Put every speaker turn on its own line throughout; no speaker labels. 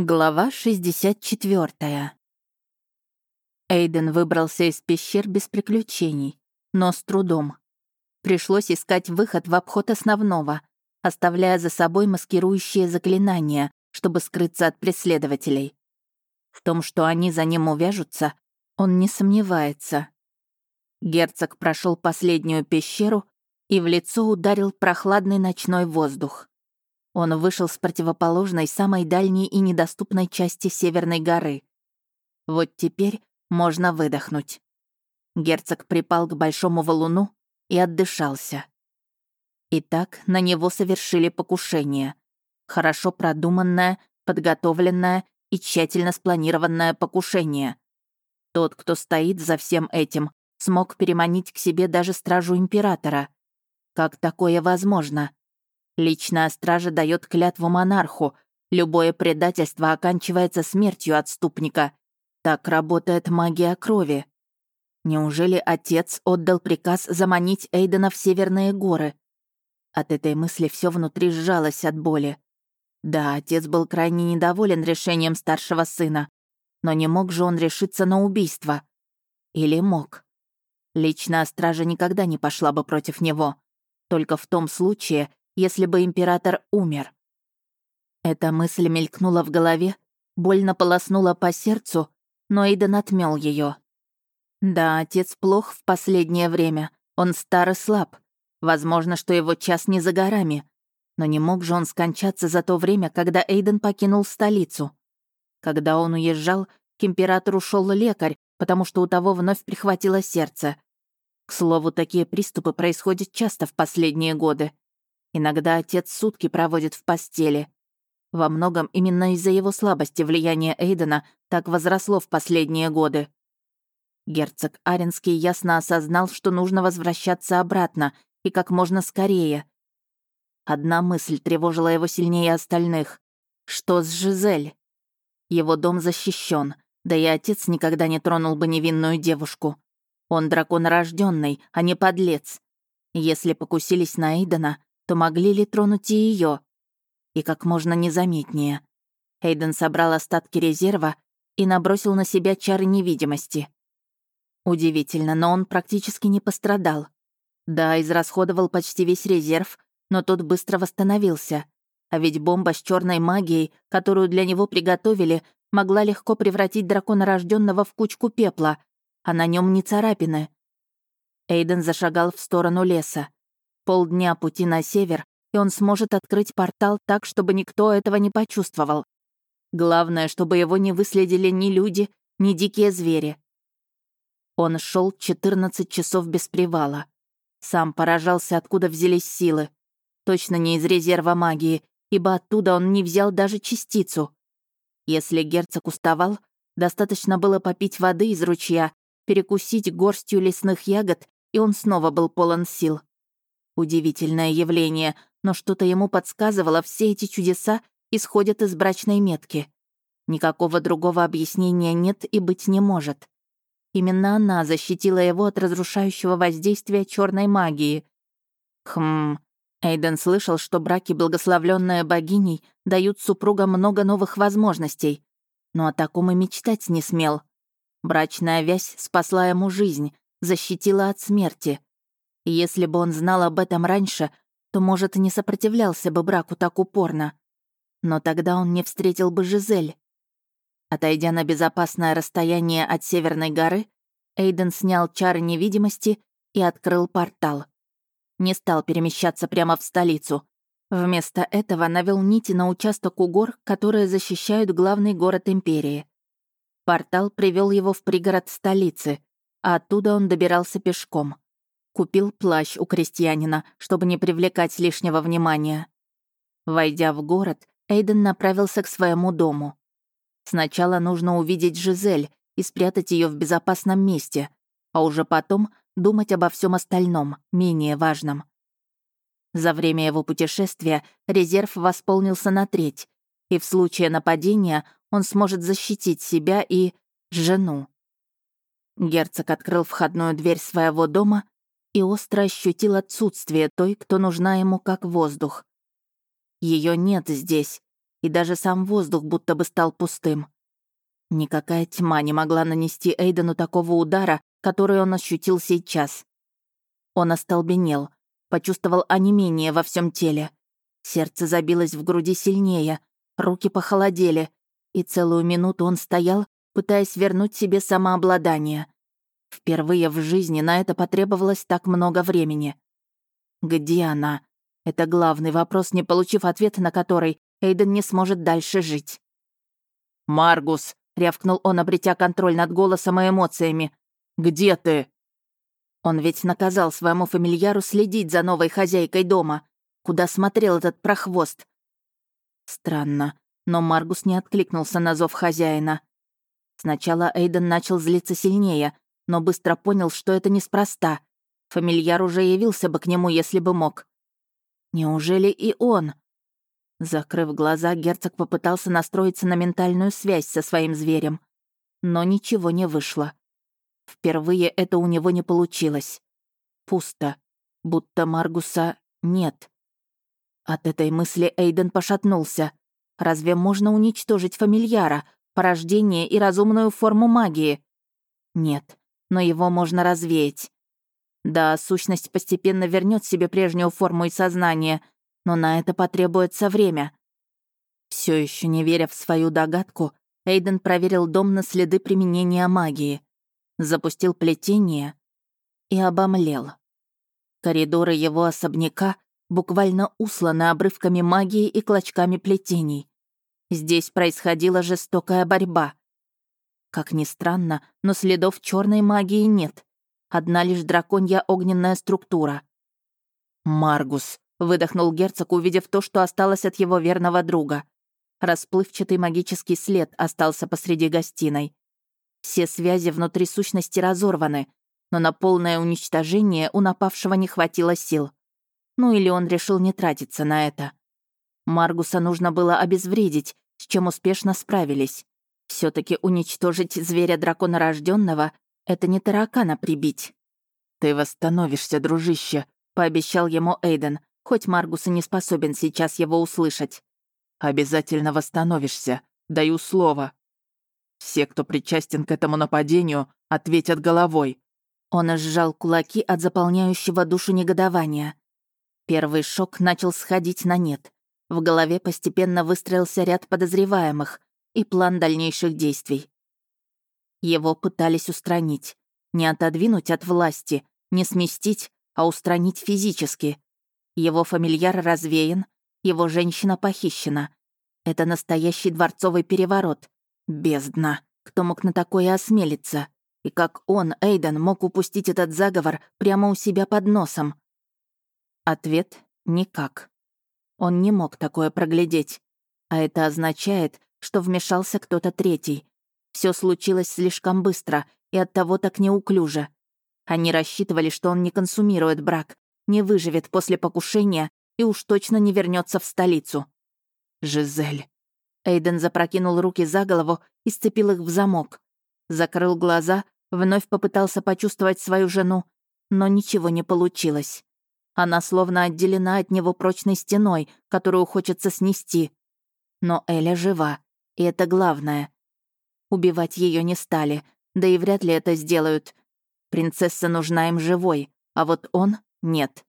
Глава 64. Эйден выбрался из пещер без приключений, но с трудом. Пришлось искать выход в обход основного, оставляя за собой маскирующие заклинания, чтобы скрыться от преследователей. В том, что они за ним увяжутся, он не сомневается. Герцог прошел последнюю пещеру и в лицо ударил прохладный ночной воздух. Он вышел с противоположной, самой дальней и недоступной части Северной горы. Вот теперь можно выдохнуть. Герцог припал к большому валуну и отдышался. Итак, на него совершили покушение. Хорошо продуманное, подготовленное и тщательно спланированное покушение. Тот, кто стоит за всем этим, смог переманить к себе даже стражу императора. Как такое возможно? Личная стража дает клятву монарху. Любое предательство оканчивается смертью отступника. Так работает магия крови. Неужели отец отдал приказ заманить Эйдена в Северные горы? От этой мысли все внутри сжалось от боли. Да, отец был крайне недоволен решением старшего сына, но не мог же он решиться на убийство. Или мог? Личная стража никогда не пошла бы против него. Только в том случае, если бы император умер. Эта мысль мелькнула в голове, больно полоснула по сердцу, но Эйден отмел ее. Да, отец плох в последнее время, он стар и слаб. Возможно, что его час не за горами. Но не мог же он скончаться за то время, когда Эйден покинул столицу. Когда он уезжал, к императору шел лекарь, потому что у того вновь прихватило сердце. К слову, такие приступы происходят часто в последние годы. Иногда отец сутки проводит в постели. Во многом именно из-за его слабости влияние Эйдена так возросло в последние годы. Герцог Аренский ясно осознал, что нужно возвращаться обратно и как можно скорее. Одна мысль тревожила его сильнее остальных. Что с Жизель? Его дом защищен, да и отец никогда не тронул бы невинную девушку. Он дракон рожденный, а не подлец. Если покусились на Эйдена, то могли ли тронуть и ее? И как можно незаметнее. Эйден собрал остатки резерва и набросил на себя чары невидимости. Удивительно, но он практически не пострадал. Да, израсходовал почти весь резерв, но тот быстро восстановился. А ведь бомба с черной магией, которую для него приготовили, могла легко превратить дракона рожденного в кучку пепла, а на нем не царапины. Эйден зашагал в сторону леса. Полдня пути на север, и он сможет открыть портал так, чтобы никто этого не почувствовал. Главное, чтобы его не выследили ни люди, ни дикие звери. Он шел 14 часов без привала. Сам поражался, откуда взялись силы. Точно не из резерва магии, ибо оттуда он не взял даже частицу. Если герцог уставал, достаточно было попить воды из ручья, перекусить горстью лесных ягод, и он снова был полон сил. Удивительное явление, но что-то ему подсказывало, все эти чудеса исходят из брачной метки. Никакого другого объяснения нет и быть не может. Именно она защитила его от разрушающего воздействия черной магии. Хм. Эйден слышал, что браки, благословленные богиней, дают супругам много новых возможностей. Но о таком и мечтать не смел. Брачная вязь спасла ему жизнь, защитила от смерти. И если бы он знал об этом раньше, то, может, не сопротивлялся бы браку так упорно. Но тогда он не встретил бы Жизель. Отойдя на безопасное расстояние от Северной горы, Эйден снял чары невидимости и открыл портал. Не стал перемещаться прямо в столицу. Вместо этого навел нити на участок у гор, которые защищают главный город Империи. Портал привел его в пригород столицы, а оттуда он добирался пешком. Купил плащ у крестьянина, чтобы не привлекать лишнего внимания. Войдя в город, Эйден направился к своему дому. Сначала нужно увидеть Жизель и спрятать ее в безопасном месте, а уже потом думать обо всем остальном, менее важном. За время его путешествия резерв восполнился на треть, и в случае нападения он сможет защитить себя и жену. Герцог открыл входную дверь своего дома и остро ощутил отсутствие той, кто нужна ему как воздух. Ее нет здесь, и даже сам воздух будто бы стал пустым. Никакая тьма не могла нанести Эйдену такого удара, который он ощутил сейчас. Он остолбенел, почувствовал онемение во всем теле. Сердце забилось в груди сильнее, руки похолодели, и целую минуту он стоял, пытаясь вернуть себе самообладание. Впервые в жизни на это потребовалось так много времени. Где она? Это главный вопрос, не получив ответа на который, Эйден не сможет дальше жить. «Маргус!» — рявкнул он, обретя контроль над голосом и эмоциями. «Где ты?» Он ведь наказал своему фамильяру следить за новой хозяйкой дома. Куда смотрел этот прохвост? Странно, но Маргус не откликнулся на зов хозяина. Сначала Эйден начал злиться сильнее, но быстро понял, что это неспроста. Фамильяр уже явился бы к нему, если бы мог. Неужели и он? Закрыв глаза, герцог попытался настроиться на ментальную связь со своим зверем. Но ничего не вышло. Впервые это у него не получилось. Пусто. Будто Маргуса нет. От этой мысли Эйден пошатнулся. Разве можно уничтожить фамильяра, порождение и разумную форму магии? Нет, но его можно развеять. Да, сущность постепенно вернет себе прежнюю форму и сознание, но на это потребуется время. Все еще не веря в свою догадку, Эйден проверил дом на следы применения магии, запустил плетение и обомлел. Коридоры его особняка буквально усланы обрывками магии и клочками плетений. Здесь происходила жестокая борьба. Как ни странно, но следов черной магии нет. Одна лишь драконья огненная структура. «Маргус», — выдохнул герцог, увидев то, что осталось от его верного друга. Расплывчатый магический след остался посреди гостиной. Все связи внутри сущности разорваны, но на полное уничтожение у напавшего не хватило сил. Ну или он решил не тратиться на это. Маргуса нужно было обезвредить, с чем успешно справились. Все таки уничтожить зверя драконорожденного это не таракана прибить. «Ты восстановишься, дружище», — пообещал ему Эйден, хоть Маргус и не способен сейчас его услышать. «Обязательно восстановишься, даю слово. Все, кто причастен к этому нападению, ответят головой». Он сжал кулаки от заполняющего душу негодования. Первый шок начал сходить на нет. В голове постепенно выстроился ряд подозреваемых и план дальнейших действий. Его пытались устранить. Не отодвинуть от власти, не сместить, а устранить физически. Его фамильяр развеян, его женщина похищена. Это настоящий дворцовый переворот. Бездна. Кто мог на такое осмелиться? И как он, Эйден, мог упустить этот заговор прямо у себя под носом? Ответ — никак. Он не мог такое проглядеть. А это означает, что вмешался кто-то третий, все случилось слишком быстро и оттого так неуклюже. Они рассчитывали, что он не консумирует брак, не выживет после покушения и уж точно не вернется в столицу. Жизель. Эйден запрокинул руки за голову и сцепил их в замок. Закрыл глаза, вновь попытался почувствовать свою жену, но ничего не получилось. Она словно отделена от него прочной стеной, которую хочется снести. Но Эля жива, и это главное. Убивать ее не стали, да и вряд ли это сделают. Принцесса нужна им живой, а вот он — нет.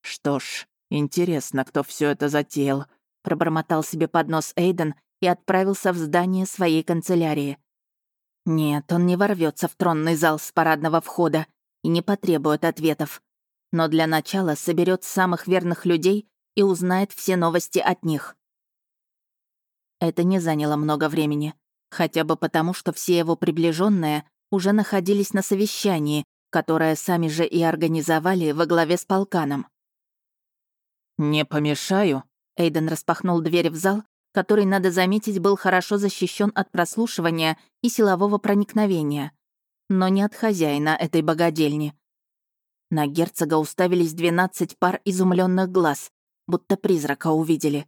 «Что ж, интересно, кто все это затеял», — пробормотал себе под нос Эйден и отправился в здание своей канцелярии. Нет, он не ворвется в тронный зал с парадного входа и не потребует ответов. Но для начала соберет самых верных людей и узнает все новости от них. Это не заняло много времени. Хотя бы потому, что все его приближенные уже находились на совещании, которое сами же и организовали во главе с полканом. «Не помешаю?» Эйден распахнул дверь в зал, который, надо заметить, был хорошо защищен от прослушивания и силового проникновения. Но не от хозяина этой богадельни. На герцога уставились 12 пар изумленных глаз, будто призрака увидели.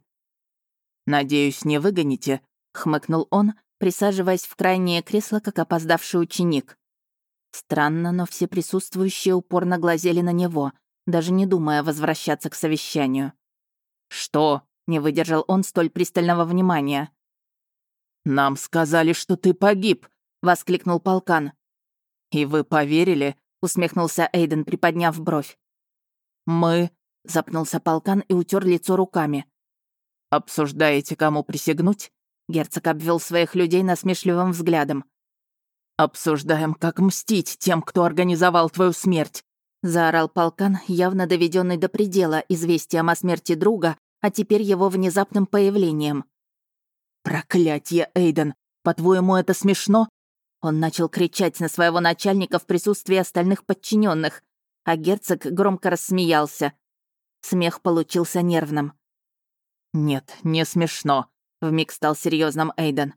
«Надеюсь, не выгоните», — хмыкнул он, присаживаясь в крайнее кресло, как опоздавший ученик. Странно, но все присутствующие упорно глазели на него, даже не думая возвращаться к совещанию. «Что?» Не выдержал он столь пристального внимания.
«Нам сказали, что ты погиб!» — воскликнул полкан. «И вы поверили?» — усмехнулся Эйден, приподняв бровь. «Мы...» — запнулся полкан и утер лицо руками. «Обсуждаете, кому присягнуть?» Герцог обвел своих людей насмешливым взглядом. «Обсуждаем, как мстить тем, кто организовал твою смерть», заорал полкан, явно доведенный до предела известием о смерти друга, а теперь его внезапным появлением. «Проклятье, Эйден! По-твоему, это смешно?» Он начал кричать на своего начальника в присутствии остальных подчиненных, а герцог громко рассмеялся. Смех получился нервным. «Нет, не смешно», — вмиг стал серьезным Эйден.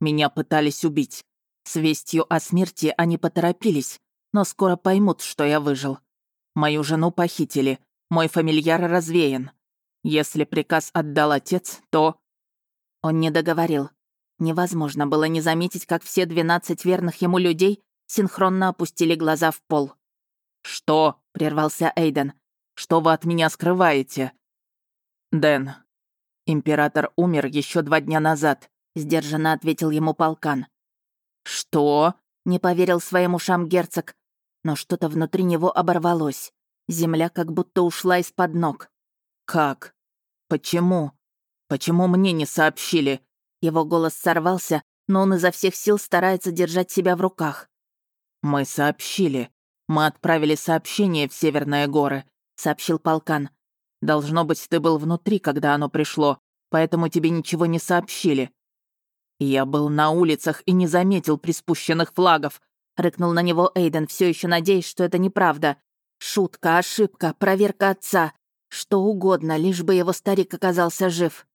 «Меня пытались убить. С вестью о смерти они поторопились, но скоро поймут, что я выжил. Мою жену похитили, мой фамильяр развеян. Если приказ отдал отец, то...» Он не договорил. Невозможно было не заметить, как все двенадцать верных ему людей синхронно опустили глаза в пол. «Что?» — прервался Эйден. «Что вы от меня скрываете?» «Дэн, император умер еще два дня назад», — сдержанно ответил ему полкан. «Что?» — не поверил своим ушам герцог. Но что-то внутри него оборвалось. Земля как будто ушла из-под ног. «Как? Почему? Почему мне не сообщили?» Его голос сорвался, но он изо всех сил старается держать себя в руках. «Мы сообщили. Мы отправили сообщение в Северные горы», — сообщил полкан. «Должно быть, ты был внутри, когда оно пришло, поэтому тебе ничего не сообщили. «Я был на улицах и не заметил приспущенных флагов», — рыкнул на него Эйден, все еще надеясь, что это неправда. «Шутка, ошибка, проверка отца. Что угодно, лишь бы его старик оказался жив».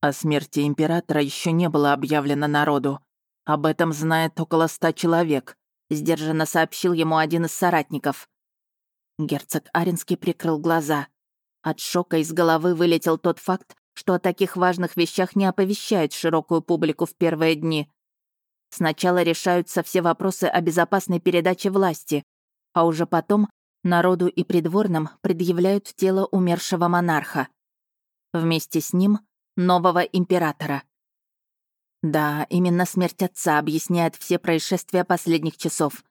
О смерти императора еще не было объявлено народу. Об этом знает около ста человек, сдержанно сообщил ему один из соратников. Герцог Аренский прикрыл глаза. От шока из головы вылетел тот факт, что о таких важных вещах не оповещают широкую публику в первые дни. Сначала решаются все вопросы о безопасной передаче власти, а уже потом народу и придворным предъявляют тело умершего монарха. Вместе с ним — нового императора. Да, именно смерть отца объясняет все происшествия последних часов.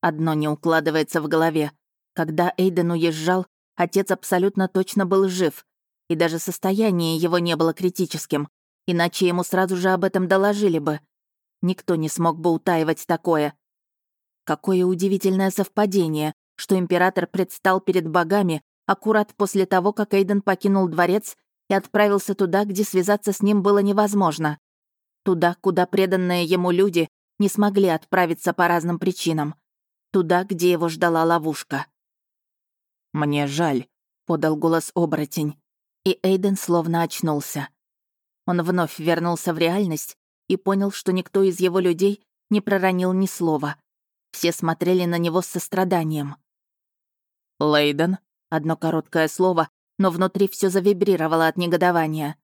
Одно не укладывается в голове. Когда Эйден уезжал, отец абсолютно точно был жив, и даже состояние его не было критическим, иначе ему сразу же об этом доложили бы. Никто не смог бы утаивать такое. Какое удивительное совпадение, что император предстал перед богами аккурат после того, как Эйден покинул дворец и отправился туда, где связаться с ним было невозможно. Туда, куда преданные ему люди не смогли отправиться по разным причинам. Туда, где его ждала ловушка. «Мне жаль», — подал голос оборотень и Эйден словно очнулся. Он вновь вернулся в реальность и понял, что никто из его людей не проронил ни слова. Все смотрели на него с состраданием. «Лейден?» — одно короткое слово, но внутри все завибрировало от негодования.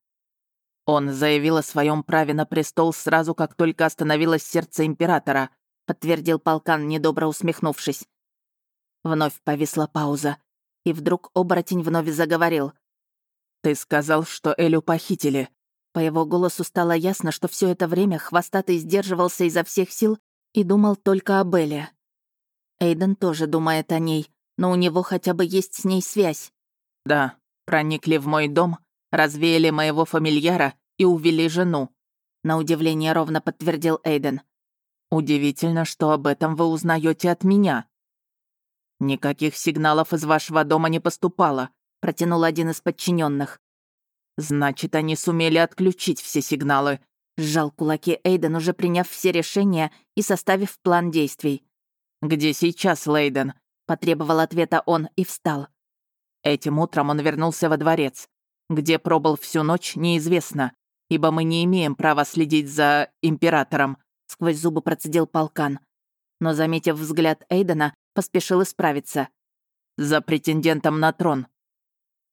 «Он заявил о своем праве на престол сразу, как только остановилось сердце императора», — подтвердил полкан, недобро усмехнувшись. Вновь повисла пауза, и вдруг оборотень вновь заговорил. «Ты сказал, что Элю похитили». По его голосу стало ясно, что все это время хвостатый сдерживался изо всех сил и думал только об Эле. Эйден тоже думает о ней, но у него хотя бы есть с ней связь. «Да, проникли в мой дом, развеяли моего фамильяра и увели жену», на удивление ровно подтвердил Эйден. «Удивительно, что об этом вы узнаете от меня». «Никаких сигналов из вашего дома не поступало», протянул один из подчиненных. «Значит, они сумели отключить все сигналы», — сжал кулаки Эйден, уже приняв все решения и составив план действий. «Где сейчас Лейден?» — потребовал ответа он и встал. Этим утром он вернулся во дворец. Где пробыл всю ночь, неизвестно, ибо мы не имеем права следить за императором», — сквозь зубы процедил полкан. Но, заметив взгляд Эйдена, поспешил исправиться. «За претендентом на трон»,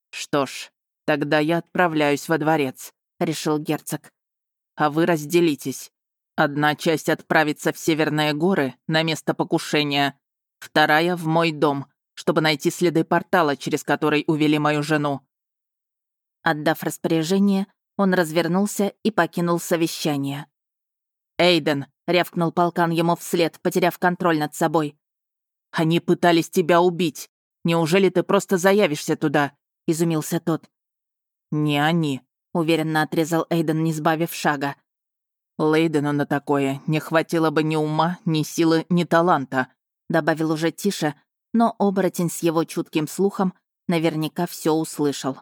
«Что ж, тогда я отправляюсь во дворец», — решил герцог. «А вы разделитесь. Одна часть отправится в Северные горы на место покушения, вторая — в мой дом, чтобы найти следы портала, через который увели мою жену.
Отдав распоряжение, он развернулся и покинул совещание.
«Эйден!» — рявкнул полкан ему вслед, потеряв контроль над собой. «Они пытались тебя убить. Неужели ты просто заявишься туда?» — изумился тот. «Не они», — уверенно отрезал Эйден, не сбавив шага. «Лейдену на такое не хватило бы ни ума, ни силы, ни таланта», — добавил уже тише, но оборотень с его чутким слухом наверняка все услышал.